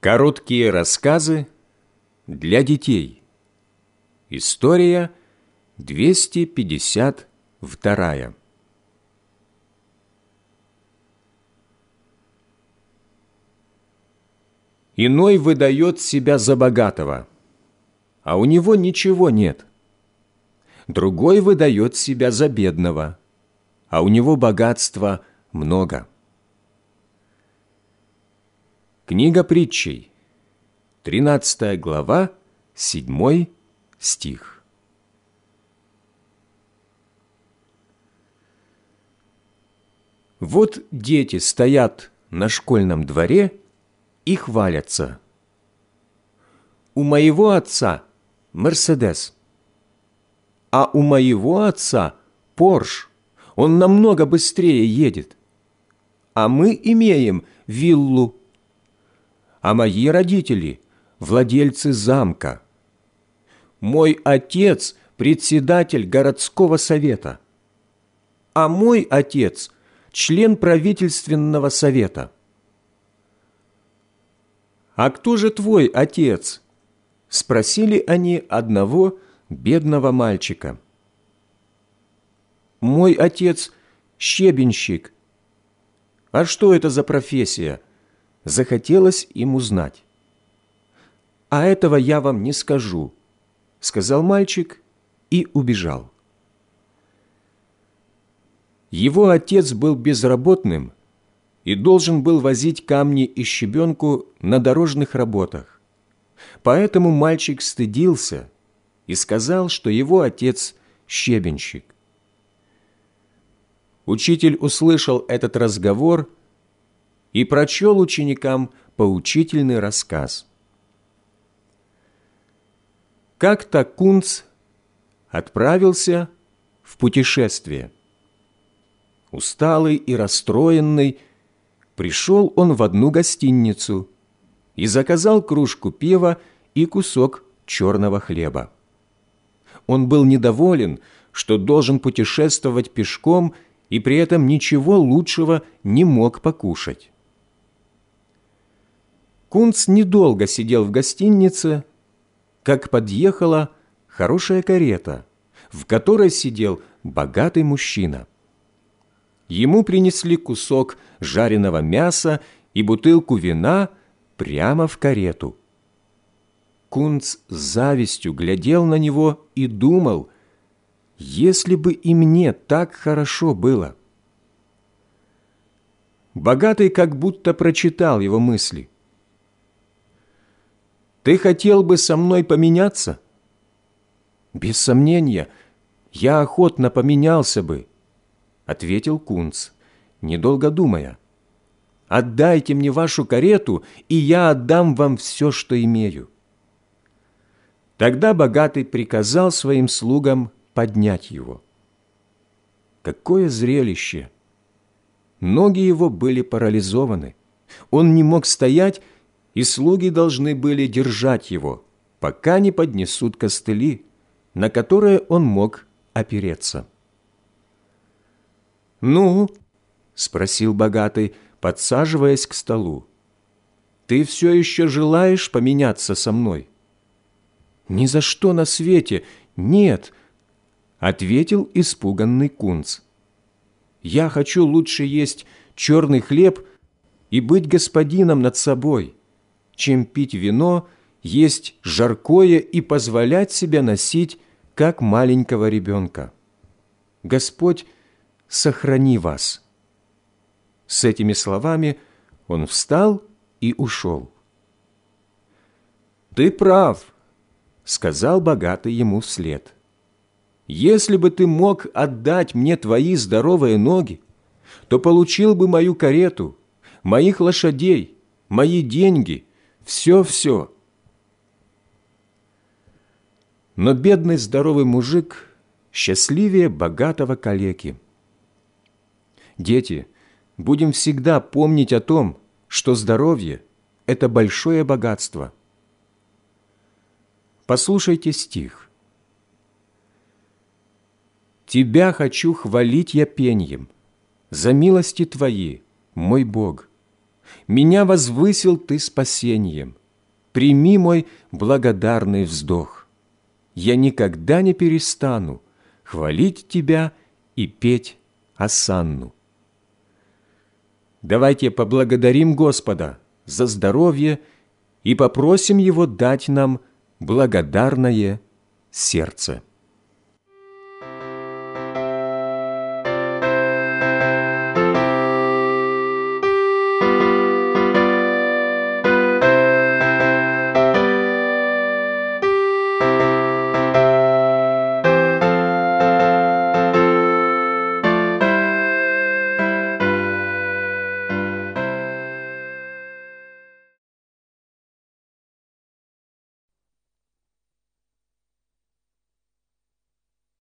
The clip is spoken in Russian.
Короткие рассказы для детей. История 252. Иной выдает себя за богатого, а у него ничего нет. Другой выдает себя за бедного, а у него богатства много. Книга притчей, 13 глава, 7 стих. Вот дети стоят на школьном дворе и хвалятся. У моего отца Мерседес, а у моего отца Порш. Он намного быстрее едет. А мы имеем виллу а мои родители – владельцы замка. Мой отец – председатель городского совета, а мой отец – член правительственного совета. «А кто же твой отец?» – спросили они одного бедного мальчика. «Мой отец – щебенщик». «А что это за профессия?» Захотелось им узнать. «А этого я вам не скажу», — сказал мальчик и убежал. Его отец был безработным и должен был возить камни и щебенку на дорожных работах. Поэтому мальчик стыдился и сказал, что его отец – щебенщик. Учитель услышал этот разговор – и прочел ученикам поучительный рассказ. Как-то Кунц отправился в путешествие. Усталый и расстроенный, пришел он в одну гостиницу и заказал кружку пива и кусок черного хлеба. Он был недоволен, что должен путешествовать пешком и при этом ничего лучшего не мог покушать. Кунц недолго сидел в гостинице, как подъехала хорошая карета, в которой сидел богатый мужчина. Ему принесли кусок жареного мяса и бутылку вина прямо в карету. Кунц с завистью глядел на него и думал, если бы и мне так хорошо было. Богатый как будто прочитал его мысли. Ты хотел бы со мной поменяться? Без сомнения, я охотно поменялся бы, ответил Кунц, недолго думая. Отдайте мне вашу карету, и я отдам вам все, что имею. Тогда богатый приказал своим слугам поднять его. Какое зрелище! Ноги его были парализованы. Он не мог стоять и слуги должны были держать его, пока не поднесут костыли, на которые он мог опереться. «Ну?» – спросил богатый, подсаживаясь к столу. «Ты все еще желаешь поменяться со мной?» «Ни за что на свете! Нет!» – ответил испуганный кунц. «Я хочу лучше есть черный хлеб и быть господином над собой» чем пить вино, есть жаркое и позволять себя носить, как маленького ребенка. Господь, сохрани вас». С этими словами он встал и ушел. «Ты прав», — сказал богатый ему вслед. «Если бы ты мог отдать мне твои здоровые ноги, то получил бы мою карету, моих лошадей, мои деньги все-все. Но бедный здоровый мужик счастливее богатого калеки. Дети, будем всегда помнить о том, что здоровье – это большое богатство. Послушайте стих. «Тебя хочу хвалить я пеньем, за милости Твои, мой Бог. Меня возвысил Ты спасением. Прими мой благодарный вздох. Я никогда не перестану хвалить Тебя и петь осанну. Давайте поблагодарим Господа за здоровье и попросим Его дать нам благодарное сердце.